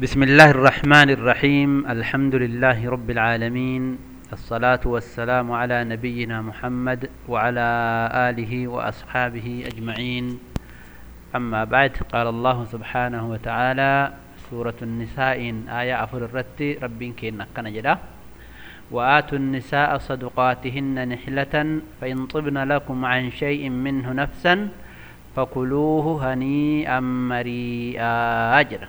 بسم الله الرحمن الرحيم. الحمد لله رب العالمين. الصلاة والسلام على نبينا محمد وعلى آله وأصحابه أجمعين. أما بعد قال الله سبحانه وتعالى سورة النساء آية أفر الرت رب كينا كنجدا وآتوا النساء صدقاتهن نحلة فإن طبن لكم عن شيء منه نفسا فكلوه هنيئا مريئا. أجر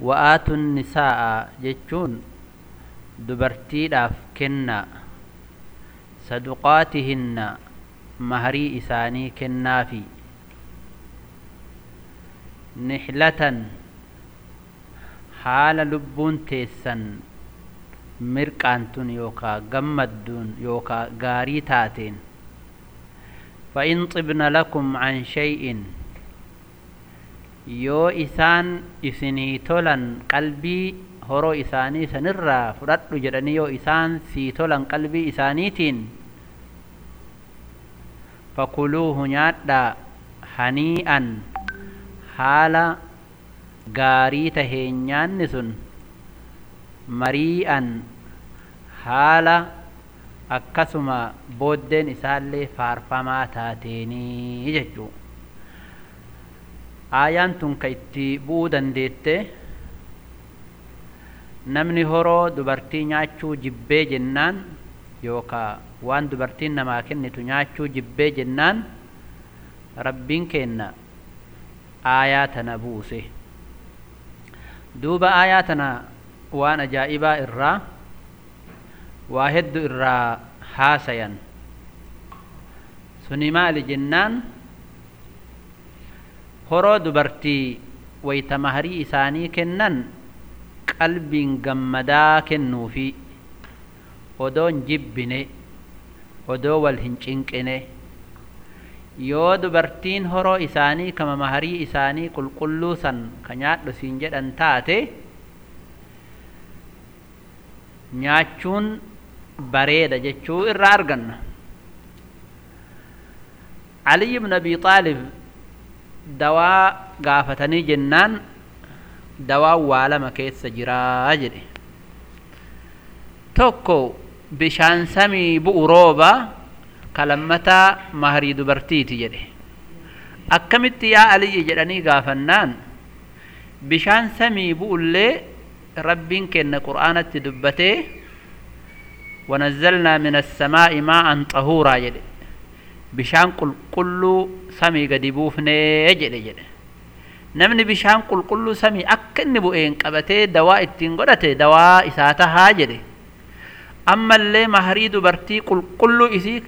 وآتوا النساء جيتشون دبرتي داف كنا صدقاتهن مهري إساني كنا في نحلة حال لبون تيسن مركانتون يوكا قمدون يوكا غاري تاتين فإن طبن لكم عن شيء yoo isaan isinii tolan qalbii horoo isaanii sanirraa fudhadhu jedhanii yoo isaan sii tolan qalbii isaaniitiin fakuluuhu nyaadhaa hanii'an haala gaarii taheen nyaanni sun marii'an haala akkasuma booddeen isaallee faarfamaa taateenii jechuu aayaan tun ka itti bu'uu dandeette. Namni horoo dubartii nyaachuu jibbee jennaan yookaa waan dubartiin namaa kennitu nyaachuu jibbee jennaan rabbiin kenna aayaa tana buuse. Duuba aayaa tana waan ajaa'ibaa irraa waa heddu irraa haasayan. Suni maali jennaan horoo dubartii wayta maharii isaanii kennan qalbiin gammadaa kennuufi odoon jibbine odoo wal hin cinqine yoo dubartiin horoo isaanii kama maharii isaanii qulqulluu san ka nyaadhu siin jedhan taate nyaachuun bareeda jechuu irraa arganna aliy ibn abi xaalib dawaa gaafatanii jennaan dawaan waa lama keessa jiraa jedhe tokko bishaan samii bu'u rooba kalammataa maharii dubartiiti jedhe akkamitti yaa aliyyi jedhanii gaafannaan bishaan samii bu'ullee rabbiin kenna qur'aanatti dubbatee ونزلنا من السماء ماء طهورا jedhe بشان قل كل سمي قد يبوفني جل جل نمني بشان قل كل سمي أكن بوئين قبتي دواء التنغرتي دواء إساتها هاجري. أما اللي مهريد برتي قل كل إسيك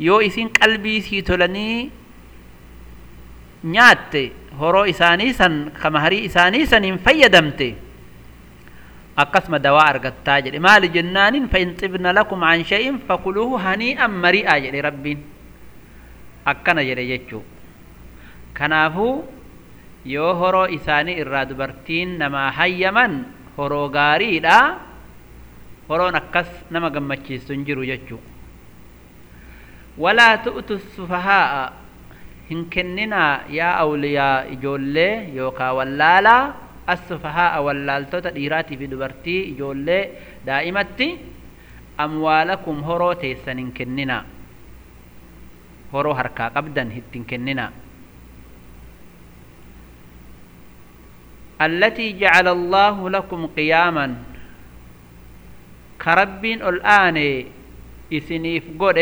يو إسين قلبي سيتولني نياتي. هرو إساني سن كمهري إساني سن انفيدمتي. أقسم دواء أرغتا جل ما لجنان فإن طبنا لكم عن شيء فقلوه هنيئا مريئا جل ربين akkana jedhe jechuu. Kanaafuu yoo horoo isaanii irraa dubartiin namaa hayyaman horoo gaariidha horoon akkas nama gammachiistu hin jiru jechuu. Walaa tu'tu sufahaa'a hin kenninaa yaa awliyaa ijoollee yookaa wallaalaa assufahaa'a wallaaltota dhiiraatii fi dubartii ijoollee daa'imatti amwaalakum horoo teessan hin kenninaa horoo harkaa qabdan ittiin kenninaa التي جعل الله لكم قياما. كربين الآن إسنيف قد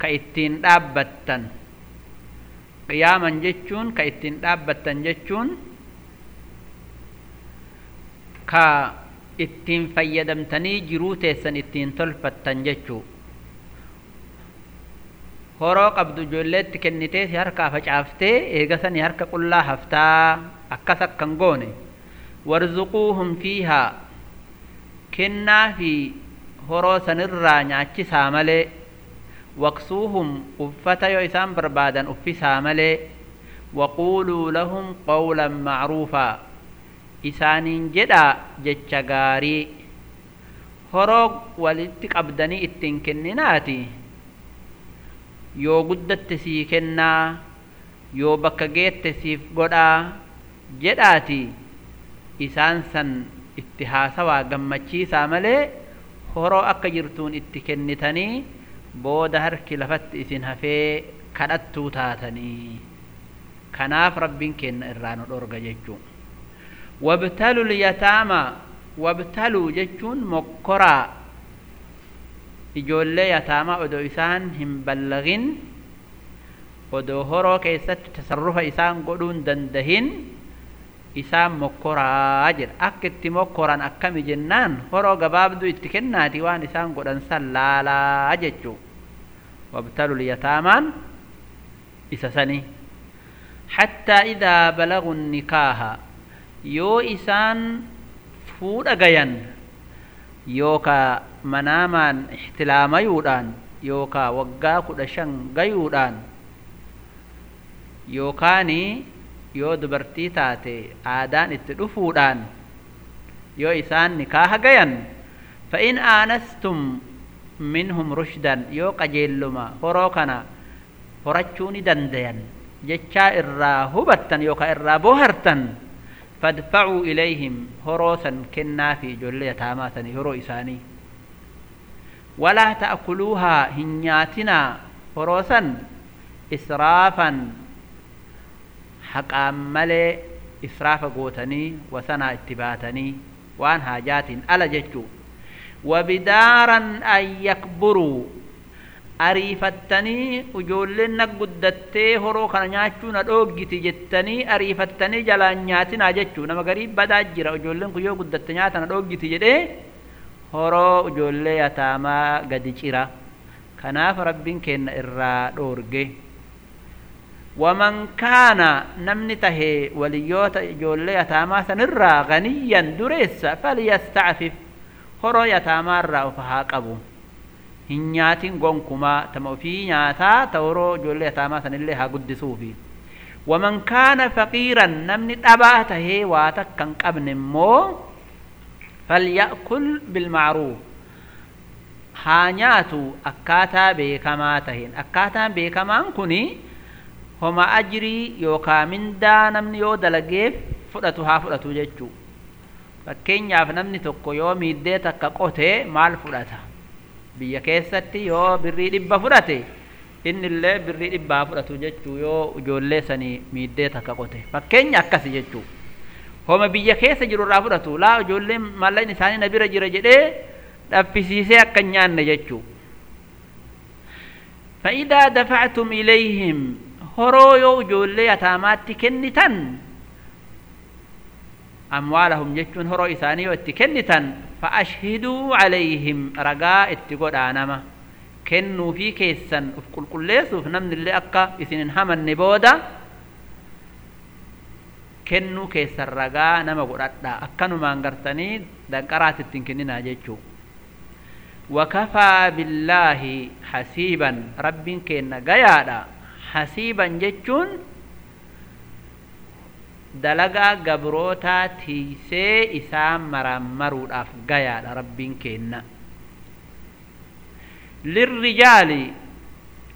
كإتين دابتا. قياما جتشون كإتين دابتا جتشون. كإتين فيدمتني جروتي سن إتين تلفتا جتشو. Horoo qabdu ijoolleetti kennitee si harkaa facaaftee eegasanii harka qullaa haftaa akkas akkan goone warzuquuhum fiihaa kennaa fi horoo sanirraa nyaachisaa malee waqsuuhum uffata yoo isaan barbaadan uffisaa malee waquuluu lahum qawlan macruufaa isaaniin jedhaa jecha gaarii horoo walitti qabdanii ittiin kenninaati yoo guddatte sii kennaa yoo bakka geette siif godhaa jedhaati isaan san itti haasawaa gammachiisaa malee horoo akka jirtuun itti kennitanii booda harki lafatti isin hafee kadhattuu taatanii. Kanaaf rabbiin kenna irraa nu dhorga jechuun. Wabtaluu lyataama wabtaluu jechuun mokkoraa ijoollee yataamaa odoo isaan hin ballagin odoo horoo keessatti tasarrufa isaan godhuun dandahin isaan mokkoraa jedha akka itti mokkoran akkami jennaan horoo gabaabduu itti kennaati waan isaan godhan san laalaa jechuu wabtalu lyataamaan isa sani hattaa idaa balagu nikaaha yoo isaan fuudha gayan yookaa manaamaan ixtilaamayuudhaan yookaa waggaa kudha shan gayuudhaan yookaani yoo dubartii taate aadaan itti dhufuudhaan yoo isaan nikaaha gayan fa'in aanastum minhum rushdan yoo qajeelluma horoo kana horachuu ni dandayan jechaa irraa hubattan yookaa irraa boohartan fadfacuu ilayhim horoo san kennaa fi ijoollee yataamaa sanii horoo isaanii ولا تأكلوها هنياتنا فروسا إسرافا. حق أمال إسراف قوتني وسنا اتباتني وأنها حاجات ألا ججو. وبدارا أن يكبروا. أريفتني وجولنا قدتي هرو خنانياتشو ندوغي تجتني أريفتني جلانياتنا ججو نما غريب بدا جرا وجولنا قيو قدتنياتنا ندوغي تجتني horoo ijoollee yataamaa gadi cira kanaaf rabbiin kenna irraa dhoorge waman kaana namni tahee waliyyoota ijoollee yataamaa sanirraa ganiyyan dureessa falyastacfif horoo yataamaarraa of haa qabu hin nyaatin gonkumaa tama ofii nyaataa ta horoo ijoollee yataamaa sanillee haa guddisuufi waman kaana faqiiran namni dhabaa tahee waa takka hin falya'kul bilmacruuf haa nyaatu akkaataa beekamaa taheen akkaataan beekamaan kuni homa ajrii yookaa mindaa namni yoo dalageef fudhatu haa fudhatu jechuu fakkeenyaaf namni tokko yoo miiddee takka qotee maal fudhata biyya keessatti yoo birrii dhibba fudhate inni illee birrii dhibba haa fudhatu jechuu yoo ijoollee sanii miiddee takka qote fakkeenya akkasi jechuu هما بيجكيس جرو رافورة تولا جولم مالا نساني نبيرة جرا جدة دفسيسة كنيان نجتشو فإذا دفعتم إليهم هرويو جولة يتامات تكنتن أموالهم جتشون هرو إساني واتكنتن فأشهدوا عليهم رقاء اتقود آنما كنوا في كيسا وفي كل كل ليسوا فنمن اللي أقا إثنين همن نبودا kennuu keessan ragaa nama godhadha. Akkanumaan gartanii danqaraatti ittiin kenninaa jechuu. Wakafaa billaahi hasiiban. Rabbiin kenna gayaadha. Hasiiban jechuun dalagaa gabrootaa tiisee isaan marammaruudhaaf gayaadha rabbiin kenna lirrijaali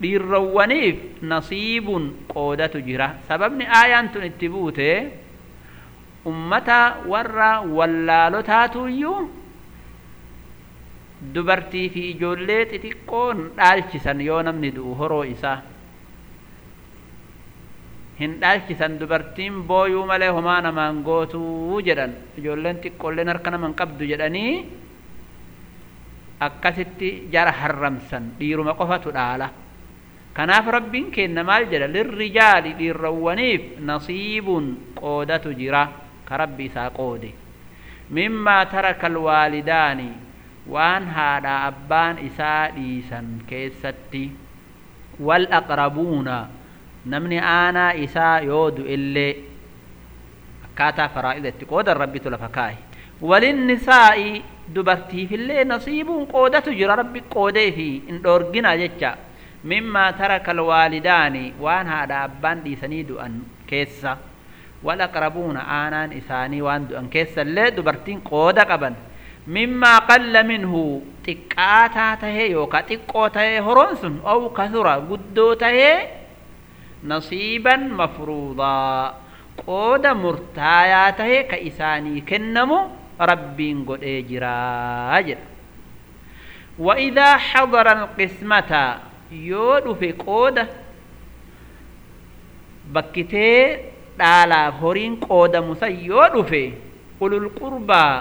dhiirrawwaniif nasiibun qoodatu jira. Sababni aayaan tun itti buute ummata warra wallaalotaatuyyuu dubartii fi ijoollee xixiqqoon dhaalchisan yoo namni du'u horoo isaa hin dhaalchisan dubartiin booyuu malee homaa namaan gootuu jedhan ijoolleen xiqqoolleen harka naman qabdu jedhanii akkasitti jara harramsan dhiiruma qofatu dhaala kanaaf rabbiin kenna maal jedha lirrijaali dhiirrawwaniif nasiibun qoodatu jira ka rabbi isaa qoode mimmaa taraka alwaalidaani waan haadha abbaan isaa dhiisan keessatti wal aqrabuuna namni aanaa isaa yoo du'ellee akkaataa faraa'ida itti qoodan rabbitu lafa kaaye walinnisaa'i dubartiifillee nasiibuun qoodatu jira rabbi qoodee fi hin dhoorgina jecha mimmaa taraka alwaalidaani waan haadha abbaan dhiisanii du'an keessa والأقربون آنان إساني وأن دو أنكيس اللي دبرتين قودة قبن. مما قل منه تكاتا تهي يوكا تكو تهي هرونسن أو كثرة قدو تهي نصيبا مفروضا. قودة مرتايا تهي كإساني كنمو ربين قد إجراجر وإذا حضر القسمة يود في قودة بكتير dhaalaaf horiin qoodamusan yoo dhufe ulul qurbaa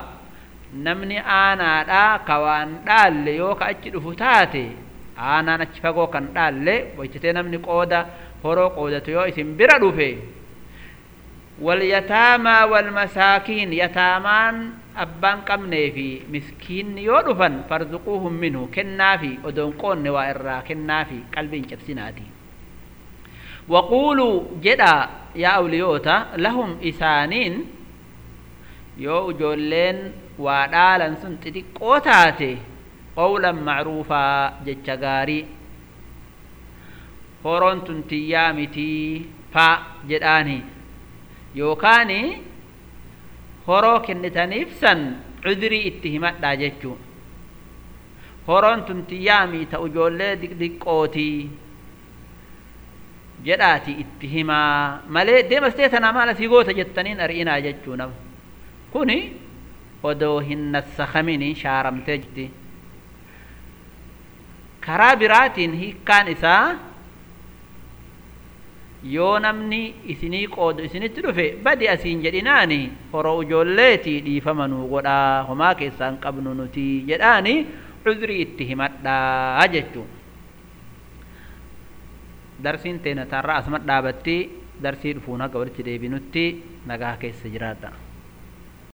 namni aanaadhaa ka waan dhaalle yoo ka achi dhufu taate aanaan achi fagoo kan dhaalle boicitee namni qooda horoo qoodatu yoo isin bira dhufe. Wal yataamaa wal masaakiin yataamaan abbaan qabnee fi miskiinni yoo dhufan farzuquuhum minhu kennaafi odoon qoonne waa irraa kennaa kennaafi qalbiin cabsinaati waquuluu jedhaa yaa awliyoota lahum isaaniin yoo ijoolleen waa dhaalan sun xixiqqoo taate qawlan macruufaa jecha gaarii. Horoon tun tiyyaa mitii faa jedhaani. Yookaan horoo kennitaniif san cudrii itti himadhaa jechuu. Horoon tun tiyyaa mita ijoollee xixiqqootii jedhaati itti himaa malee deemastee tana maala si goota jettaniin ari'inaa jechuu nama kuni odoo hin nassakamin shaaramtee jirti karaa biraatiin hiikkaan isaa yoo namni isinii qoodu isinitti dhufe badi asiin jedhinaani horoo ijoolleetii dhiifama nuu godhaa homaa keessaan qabnu nuti jedhaani cudrii itti himadhaa jechuu darsiin teena tarraa asuma dhaabatti darsii dhufuun haga walitti deebinutti nagaa keessa jiraadha